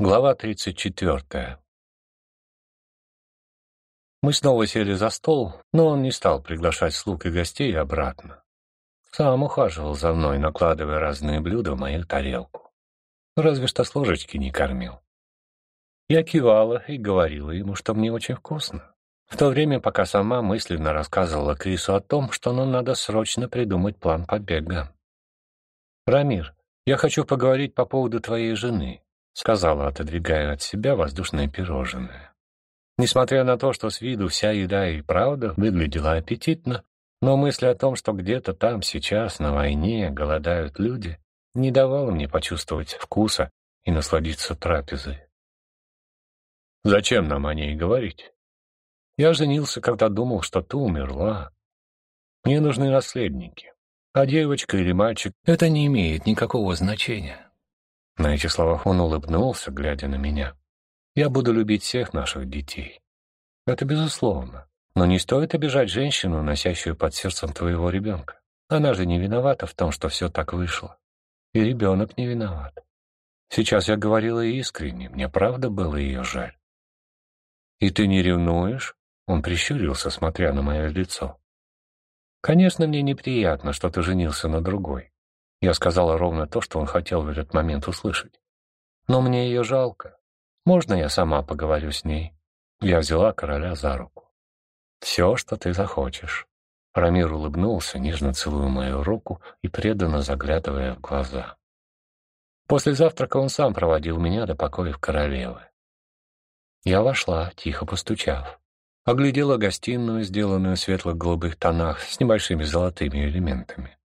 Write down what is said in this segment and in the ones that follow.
Глава 34. Мы снова сели за стол, но он не стал приглашать слуг и гостей обратно. Сам ухаживал за мной, накладывая разные блюда в мою тарелку. Разве что с ложечки не кормил. Я кивала и говорила ему, что мне очень вкусно. В то время, пока сама мысленно рассказывала Крису о том, что нам надо срочно придумать план побега. «Рамир, я хочу поговорить по поводу твоей жены», сказала, отодвигая от себя воздушное пирожное. Несмотря на то, что с виду вся еда и правда выглядела аппетитно, но мысль о том, что где-то там сейчас на войне голодают люди, не давала мне почувствовать вкуса и насладиться трапезой. Зачем нам о ней говорить? Я женился, когда думал, что ты умерла. Мне нужны наследники. А девочка или мальчик — это не имеет никакого значения. На этих словах он улыбнулся, глядя на меня. «Я буду любить всех наших детей. Это безусловно. Но не стоит обижать женщину, носящую под сердцем твоего ребенка. Она же не виновата в том, что все так вышло. И ребенок не виноват. Сейчас я говорила искренне, мне правда было ее жаль. «И ты не ревнуешь?» Он прищурился, смотря на мое лицо. «Конечно, мне неприятно, что ты женился на другой. Я сказала ровно то, что он хотел в этот момент услышать. Но мне ее жалко. Можно я сама поговорю с ней? Я взяла короля за руку. Все, что ты захочешь. Рамир улыбнулся, нежно целуя мою руку и преданно заглядывая в глаза. После завтрака он сам проводил меня до покоев королевы. Я вошла, тихо постучав. Оглядела гостиную, сделанную в светло-голубых тонах с небольшими золотыми элементами.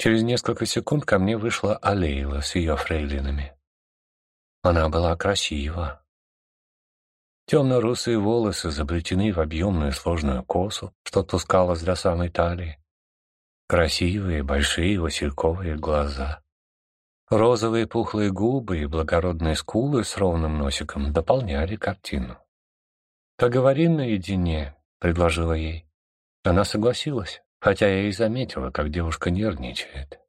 Через несколько секунд ко мне вышла Алейла с ее фрейлинами. Она была красива. Темно-русые волосы заплетены в объемную сложную косу, что спускалось до самой талии. Красивые, большие васильковые глаза. Розовые пухлые губы и благородные скулы с ровным носиком дополняли картину. «Поговорим наедине», — предложила ей. Она согласилась хотя я и заметила, как девушка нервничает.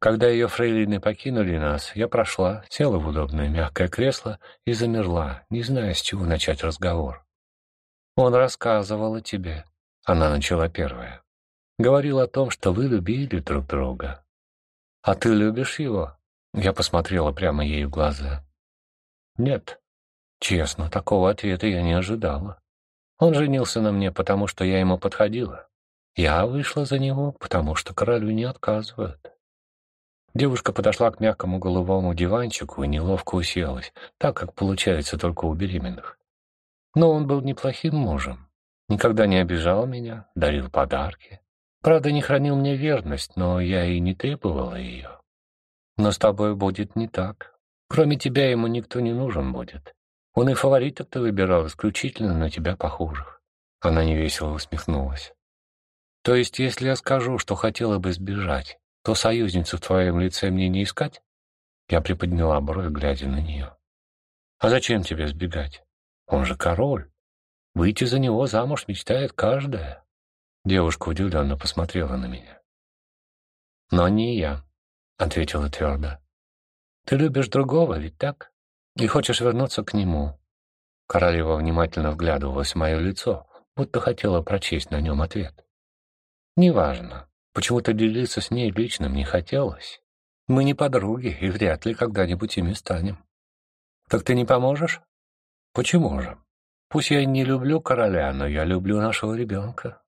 Когда ее фрейлины покинули нас, я прошла, села в удобное мягкое кресло и замерла, не зная, с чего начать разговор. «Он рассказывал о тебе», — она начала первая. «Говорил о том, что вы любили друг друга. А ты любишь его?» Я посмотрела прямо ей в глаза. «Нет». Честно, такого ответа я не ожидала. Он женился на мне, потому что я ему подходила. Я вышла за него, потому что королю не отказывают. Девушка подошла к мягкому голубому диванчику и неловко уселась, так как получается только у беременных. Но он был неплохим мужем. Никогда не обижал меня, дарил подарки. Правда, не хранил мне верность, но я и не требовала ее. Но с тобой будет не так. Кроме тебя ему никто не нужен будет. Он и фаворитов-то выбирал исключительно на тебя похожих. Она невесело усмехнулась. То есть, если я скажу, что хотела бы сбежать, то союзницу в твоем лице мне не искать? Я приподняла бровь, глядя на нее. А зачем тебе сбегать? Он же король. Выйти за него замуж мечтает каждая. Девушка удивленно посмотрела на меня. Но не я, ответила твердо. Ты любишь другого, ведь так? И хочешь вернуться к нему. Королева внимательно вглядывалась в мое лицо, будто хотела прочесть на нем ответ. Неважно. Почему-то делиться с ней личным не хотелось. Мы не подруги и вряд ли когда-нибудь ими станем. Так ты не поможешь? Почему же? Пусть я не люблю короля, но я люблю нашего ребенка.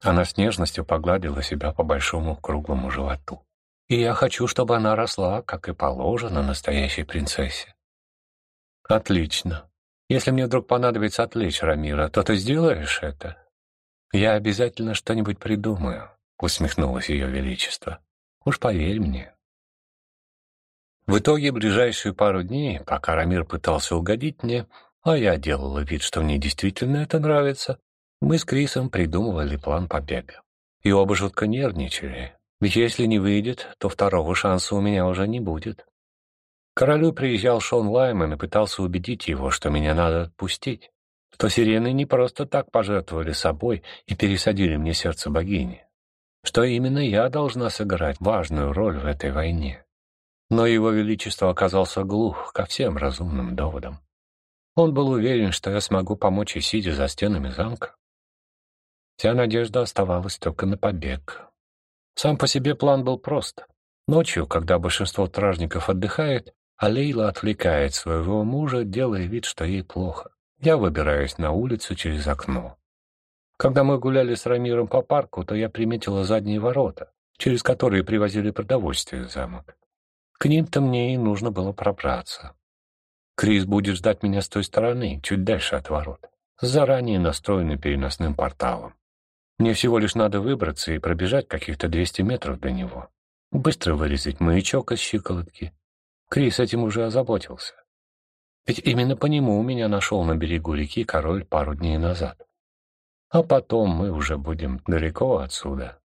Она с нежностью погладила себя по большому круглому животу. И я хочу, чтобы она росла, как и положено настоящей принцессе. Отлично. Если мне вдруг понадобится отвлечь Рамира, то ты сделаешь это? «Я обязательно что-нибудь придумаю», — усмехнулось ее величество. «Уж поверь мне». В итоге ближайшие пару дней, пока Рамир пытался угодить мне, а я делала вид, что мне действительно это нравится, мы с Крисом придумывали план побега. И оба жутко нервничали, ведь если не выйдет, то второго шанса у меня уже не будет. Королю приезжал Шон Лайман и пытался убедить его, что меня надо отпустить что сирены не просто так пожертвовали собой и пересадили мне сердце богини, что именно я должна сыграть важную роль в этой войне. Но его величество оказался глух ко всем разумным доводам. Он был уверен, что я смогу помочь и сидя за стенами замка. Вся надежда оставалась только на побег. Сам по себе план был прост. Ночью, когда большинство стражников отдыхает, а Лейла отвлекает своего мужа, делая вид, что ей плохо. Я выбираюсь на улицу через окно. Когда мы гуляли с Рамиром по парку, то я приметила задние ворота, через которые привозили продовольствие в замок. К ним-то мне и нужно было пробраться. Крис будет ждать меня с той стороны, чуть дальше от ворот, с заранее настроенным переносным порталом. Мне всего лишь надо выбраться и пробежать каких-то 200 метров до него. Быстро вырезать маячок из щиколотки. Крис этим уже озаботился. Ведь именно по нему меня нашел на берегу реки король пару дней назад. А потом мы уже будем далеко отсюда.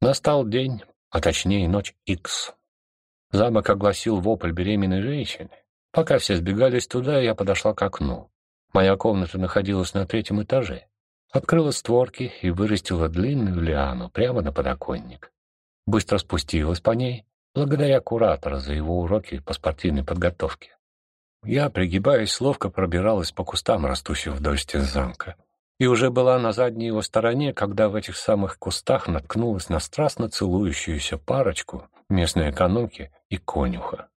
Настал день, а точнее ночь Икс. Замок огласил вопль беременной женщины. Пока все сбегались туда, я подошла к окну. Моя комната находилась на третьем этаже. Открыла створки и вырастила длинную лиану прямо на подоконник. Быстро спустилась по ней, благодаря куратору за его уроки по спортивной подготовке. Я, пригибаясь, ловко пробиралась по кустам, растущим вдоль стен замка, и уже была на задней его стороне, когда в этих самых кустах наткнулась на страстно целующуюся парочку местной экономки и конюха.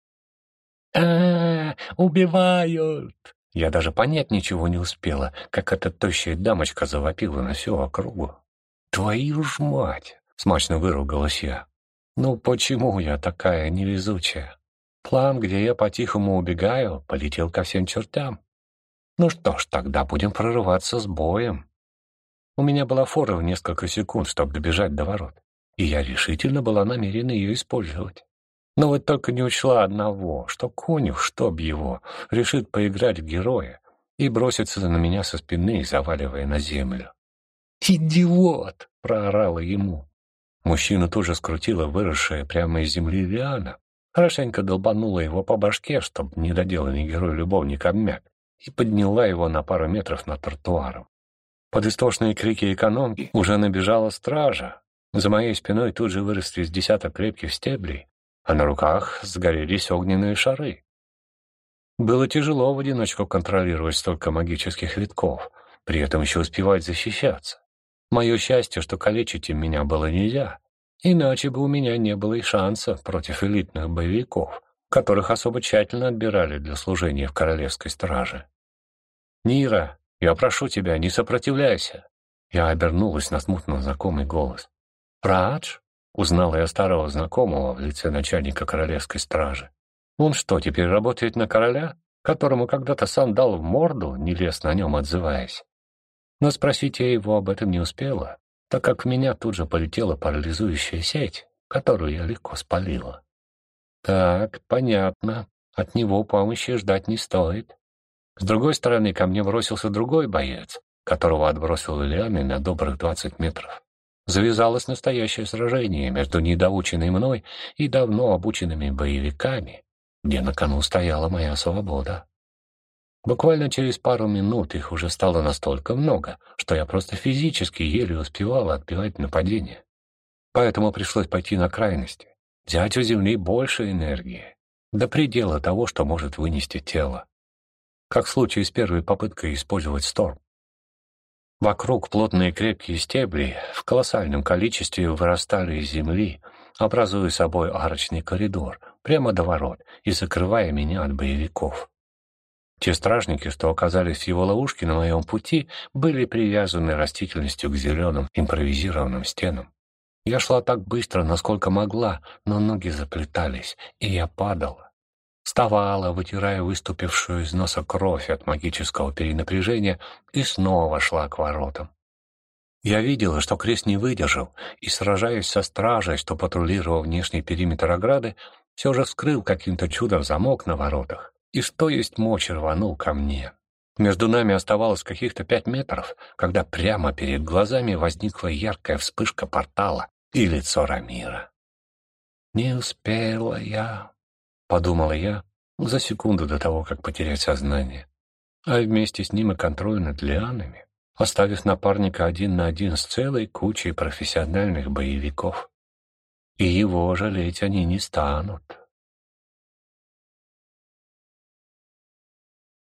а, -а, убивают!» Я даже понять ничего не успела, как эта тощая дамочка завопила на всю округу. «Твою ж мать!» — смачно выругалась я. «Ну почему я такая невезучая? План, где я по-тихому убегаю, полетел ко всем чертям. Ну что ж, тогда будем прорываться с боем». У меня была фора в несколько секунд, чтобы добежать до ворот, и я решительно была намерена ее использовать. Но вот только не учла одного, что конюх, чтоб его, решит поиграть в героя и бросится на меня со спины, заваливая на землю. «Идиот!» — проорала ему. Мужчину тоже скрутила выросшая прямо из земли лиана, хорошенько долбанула его по башке, чтоб недоделанный герой-любовник обмяк, и подняла его на пару метров над тротуаром. Под истошные крики экономки уже набежала стража. За моей спиной тут же выросли из десяток крепких стеблей, а на руках сгорелись огненные шары. Было тяжело в одиночку контролировать столько магических витков, при этом еще успевать защищаться. Мое счастье, что калечить им меня было нельзя, иначе бы у меня не было и шанса против элитных боевиков, которых особо тщательно отбирали для служения в королевской страже. «Нира, я прошу тебя, не сопротивляйся!» Я обернулась на смутно знакомый голос. «Радж?» Узнала я старого знакомого в лице начальника королевской стражи. Он что, теперь работает на короля, которому когда-то сам дал в морду, нелестно о нем отзываясь? Но спросить я его об этом не успела, так как в меня тут же полетела парализующая сеть, которую я легко спалила. Так, понятно, от него помощи ждать не стоит. С другой стороны, ко мне бросился другой боец, которого отбросил Лианы на добрых двадцать метров завязалось настоящее сражение между недоученной мной и давно обученными боевиками, где на кону стояла моя свобода. Буквально через пару минут их уже стало настолько много, что я просто физически еле успевала отбивать нападение. Поэтому пришлось пойти на крайности, взять у Земли больше энергии, до предела того, что может вынести тело. Как в случае с первой попыткой использовать Сторм. Вокруг плотные крепкие стебли в колоссальном количестве вырастали из земли, образуя собой арочный коридор прямо до ворот и закрывая меня от боевиков. Те стражники, что оказались в его ловушке на моем пути, были привязаны растительностью к зеленым импровизированным стенам. Я шла так быстро, насколько могла, но ноги заплетались, и я падала. Вставала, вытирая выступившую из носа кровь от магического перенапряжения, и снова шла к воротам. Я видела, что крест не выдержал, и, сражаясь со стражей, что патрулировал внешний периметр ограды, все же вскрыл каким-то чудом замок на воротах, и что есть мочь рванул ко мне. Между нами оставалось каких-то пять метров, когда прямо перед глазами возникла яркая вспышка портала и лицо Рамира. Не успела я — подумала я за секунду до того, как потерять сознание, а вместе с ним и контроль над лианами, оставив напарника один на один с целой кучей профессиональных боевиков. и его жалеть они не станут.